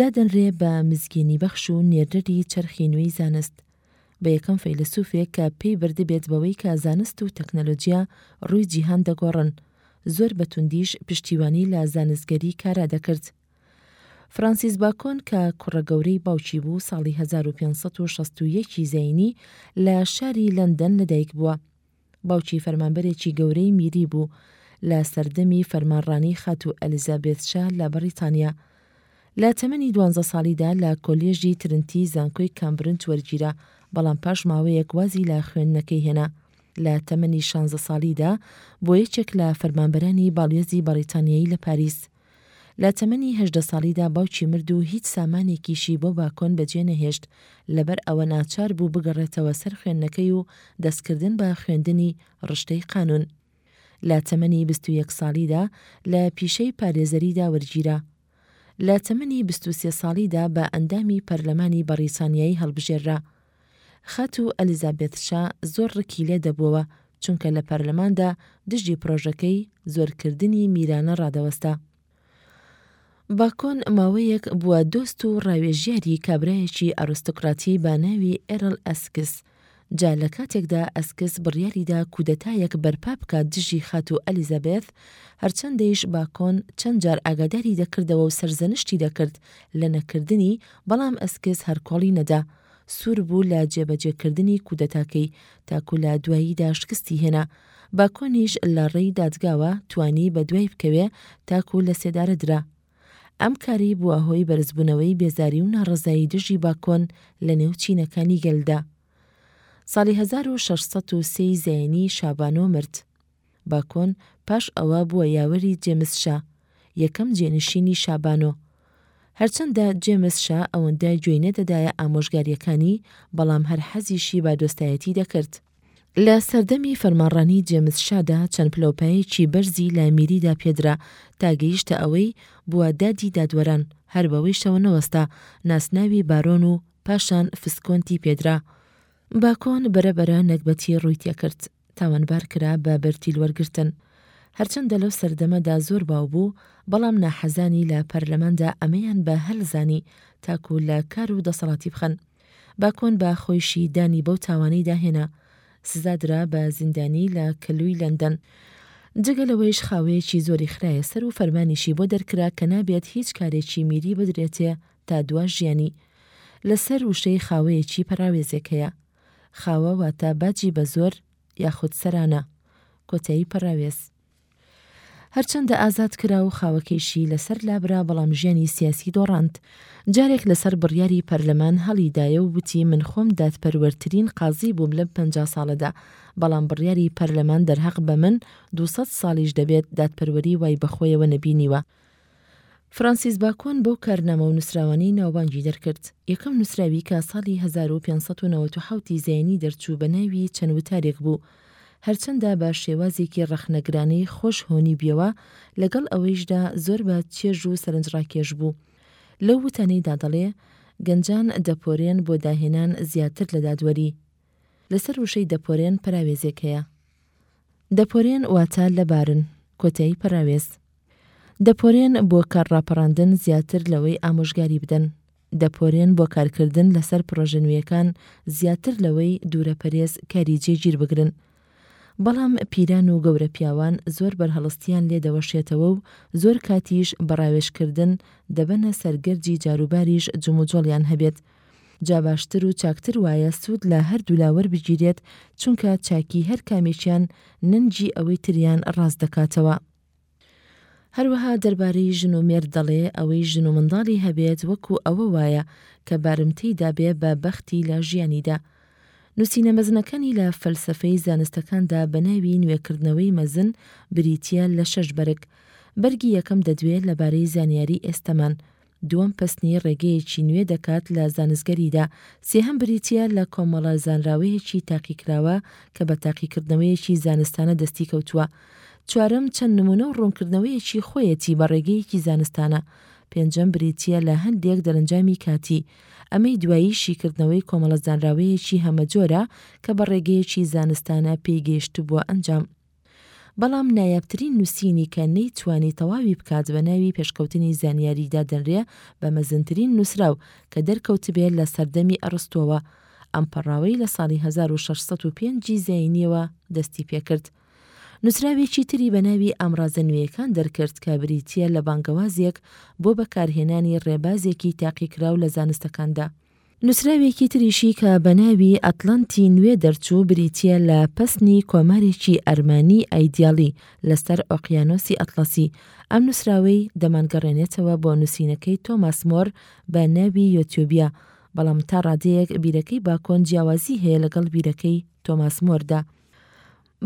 دادەنرێ بە مزگینی بەخش و نێردەری چەرخی نوێی زانست، بە یەکەم فەیلەسوفێک کە پێی بردبێت بەوەی کە زانست و تەکنەلۆجیا ڕووی جیهان دەگۆڕن، زۆر بە توندیش پشتیوانی لە زانستگەری کارا دەکرد. فرانسیس باکۆن کە کوڕە گەورەی باوکی بوو ساڵی هەزار و پێنج سەد و شەست و یەک ی زەینی لە شاری لەندەن لەدایک بووە، باوکی فەرمانبەرێکی گەورەی میری بوو لە سەردەمی فەرمانڕانیی خاتوو ئەلیزابێث شا لە بەڕیتانیا. لە تەمەنی دوانزە ساڵیدا لە کۆلێژی ترنتی زانکۆی کامبرنج وەرگیرا، بەڵام پاش ماوەیەک وازی لە خوێندنەکەی هێنا. لە تەمەنی شانزە ساڵیدا بۆ یەکێک لە فەرمانبەرانی باڵیۆزی بەڕیتانیایی لە پاریس، لە تەمەنی هەژدە ساڵیدا باوکی مرد و هیچ سامانێکیشی بۆ باکۆن بەجێ نەهێشت، لەبەر ئەوە ناچار بوو بگەڕێتەوە سەر خوێندنەکەی و دەستکردن بە خوێندنی ڕشتەی قانوون. لە تەمەنی بیست و یەک ساڵیدا لە پیشەی پارێزەریدا وەرگیرا. لە تەمەنی بیست و سێ ساڵیدا بە ئەندامی پەرلەمانی بەڕیتانیایی هەڵبژێررا. خاتوو ئەلیزابێت شا زۆر ڕکی لێ دەبووەوە، چونکە لە پەرلەماندا دژی پرۆژەکەی زۆرکردنی میرانە ڕادەوەستا. باکۆن ماوەیەک بووە دۆست و ڕاوێژیاری کابرایەکی ئارستۆکراتی بە ناوی ئێرڵ ئەسکس، جا لە کاتێکدا ئەسکس بڕیاری دا کودەتایەک بەرپا بکات دژی خاتوو ئەلیزابێث، هەرچەندەیش باکۆن چەند جار ئاگاداری دەکردەوە و سەرزەنشتی دەکرد لە نەکردنی، بەڵام ئەسکس هەر کۆڵی نەدا. سوور بوو لە جێبەجێکردنی کودەتاکەی تاکو لە دواییدا شکستی هێنا. باکۆنیش لە ڕێی دادگاوە توانی بە دوای بکەوێ تاکو لە سێدارە درا. ئەم کارەی بووە هۆی بەرزبوونەوەی بێزاری و ناڕەزایی دژی باکۆن لە نێو چینەکانی گەلدا. ساڵی هەزار و شەش سەد و سێ ی زایینی شابانۆ مرد. باکۆن پاش ئەوە بووە یاوەری جێمس شا، یەکەم جێنشینی شابانۆ. هەرچەندە جێمس شا ئەوەندە گوێی نەدەدایە ئامۆژگارییەکانی، بەڵام هەر حەزیشی بە دۆستایەتی دەکرد. لە سەردەمی فەرمانڕانی جێمس شادا چەند پلەوپایەکی بەرزی لە میریدا پێدرا تا گەیشتە ئەوەی بووە دادی دادوەران، هەر بەوەیشەوە نەوەستا ناسناوی بارۆن و پاشان فسکۆنتی پێدرا. باکۆن بەرەبەرە نەگبەتی ڕووی تێکرد. تاوانبار کرا بە بەرتیل وەرگرتن. هەرچەندە لەو سەردەمەدا زۆر باو بوو، بەڵام ناحەزانی لە پەرلەماندا ئەمەیان بە هەل زانی تاکو لە کار و دەسەڵاتی بخەن. باکۆن بە خۆیشی دانی بەو تاوانەیدا هێنا. سزا درا بە زیندانی لە کەلووی لەندەن. جگە لەوەیش خاوەیەکی زۆری خرایە سەر و فەرمانیشی بۆ دەرکرا کە نابێت هیچ کارێکی میری بدرێتێ تا دوا ژیانی. لە سەر وشەی خاوەیەکی پەراوێزێک هەیە. خاوە واتە باجی بە زۆر یاخود سەرانە. کۆتایی پەڕاوێز. هەرچەندە ئازاد کرا و خاوەکەیشی لەسەر لابرا بەڵام ژیانی سیاسی دۆڕاند. جارێک لەسەر بڕیاری پەرلەمان هەڵیدایە و وتی من خۆم دادپەروەرترین قازی بووم لەم پەنجا ساڵەدا، بەڵام بڕیاری پەرلەمان دەرهەق بە من دوو سەد ساڵیش دەبێت دادپەروەری وای بەخۆیەوە نەبینیوە. فرانسیس باکۆن بەو کارنامە و نووسراوانەی ناوبانگی دەرکرد. یەکەم نووسراوی کە ساڵی هەزار و پێنج سەد و نەوەد و حەوت ی زەینی دەرچوو بە ناوی چەند وتارێک بوو. هەرچەندە بە شێوازێکی ڕەخنەگرانەی خۆش هۆنی بیەوە، لەگەڵ ئەوەیشدا زۆر بە چێژ و سەرنجڕاکێش بوو. لەو وتانەیدا دەڵێ، گەنجان دەپۆرێن بۆ داهێنان زیاتر لە دادوەری. لەسەر وشەی دەپۆرێن پەراوێزێک هەیە. دەپۆرێن واتە لەبارن، کۆتایی پەراوێز. دەپۆرێن بۆ کار ڕاپەڕاندن زیاتر لەوەی ئامۆژگاری بدەن. دەپۆرێن بۆ کارکردن لەسەر پڕۆژە نوێیەکان زیاتر لەوەی دوورە پەرێز کاری جێگیر بگرن. بەڵام پیران و گەورە پیاوان زۆر بەرهەڵستیان لێ دەوەشێتەوە و زۆر کاتیش بە ڕاوێژ کردن دەبەنە سەر گەرجی جاروباریش جموجۆڵیان هەبێت جا باشتر و چاکتر وایە سوود لە هەردوولا وەربگیرێت چونکە چاکی هەر کامێکیان نەنگی ئەوەی تریان ڕاست دەکاتەوە. هەروەها دەربارەی ژن و مێرد دەڵێ، ئەوەی ژن و منداڵی هەبێت وەکو ئەوە وایە کە بارمتەی دابێ بە بەختی لە ژیانیدا. نووسینە مەزنەکانی لە فەلسەفەی زانستەکاندا بە ناوی نوێکردنەوەی مەزن بریتییە لە شەش بەرگ. بەرگی یەکەم دەدوێ لەبارەی زانیاری ئێستەمان، دووەم پەسنی ڕێگەیەکی نوێ دەکات لە زانستگەریدا. سێهەم بریتییە لە کۆمەڵە زانراوەیەکی تاقیکراوە کە بە تاقیکردنەوەیەکی زانستانە دەستی کەوتووە. چوارەم چەند نموونە و ڕوونکردنەوەیەکی خۆیەتی بە ڕێگەیەکی زانستانە. پێنجەم بریتییە لە هەندێک دەرەنجامی کاتی. ئەمەی دوایی شیکردنەوەی کۆمەڵە زانراوەیەکی هەمەجۆرە کە بە ڕێگەیەکی زانستانە پێی گەیشتبووە ئەنجام. بەڵام نایابترین نوسینی کە نەیتوانی تەواوی بکات بە ناوی پێشکەوتنی زانیاری دادەنرێ بە مەزنترین نوسراو کە دەرکەوتبێ لە سەردەمی ئەڕستۆوە ئەم پەڕاوەی لە ساڵی هەزار و شەش سەد و پێنج ی زاینیەوە دەستی پێکرد نوسراوێکی تری بە ناوی ئامڕازە نوێیەکان دەرکرد کە بریتیە لە بانگەوازێک بۆ بەکارهێنانی ڕێبازێکی تاقیکراو لە زانستەکاندا. نووسراوێکی تریشی کە بە ناوی ئەتڵەنتی نوێ دەرچوو بریتییە لە پەسنی کۆمارێکی ئەرمەنی ئایدیاڵی لەسەر ئۆقیانۆسی ئەتڵەسی، ئەم نووسراوەی دەمانگەڕێنێتەوە بۆ نووسینەکەی تۆماس مۆر بە ناوی یۆتۆبیا، بەڵام تا ڕادەیەک بیرەکەی باکۆن جیاوازی هەیە لەگەڵ بیرەکەی تۆماس مۆردا.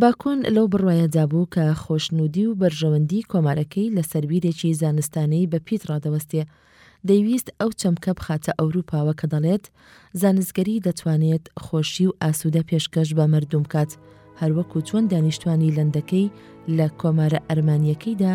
باکۆن لەو بڕوایەدا بوو کە خۆشنوودی و بەرژەوەندیی کۆمارەکەی لە سەر بیرێکی زانستانەی بە پیت ڕادەوەستێ. دەیویست ئەو چەمکە بخاتە ئەورووپاوە کە دەڵێت، زانستگەری دەتوانێت خۆشی و ئاسوودە پێشکەش بە مەردووم بکات، هەروەکو چۆن دانیشتووانی لەندەکەی لە کۆمارە ئەرمانییەکەیدا،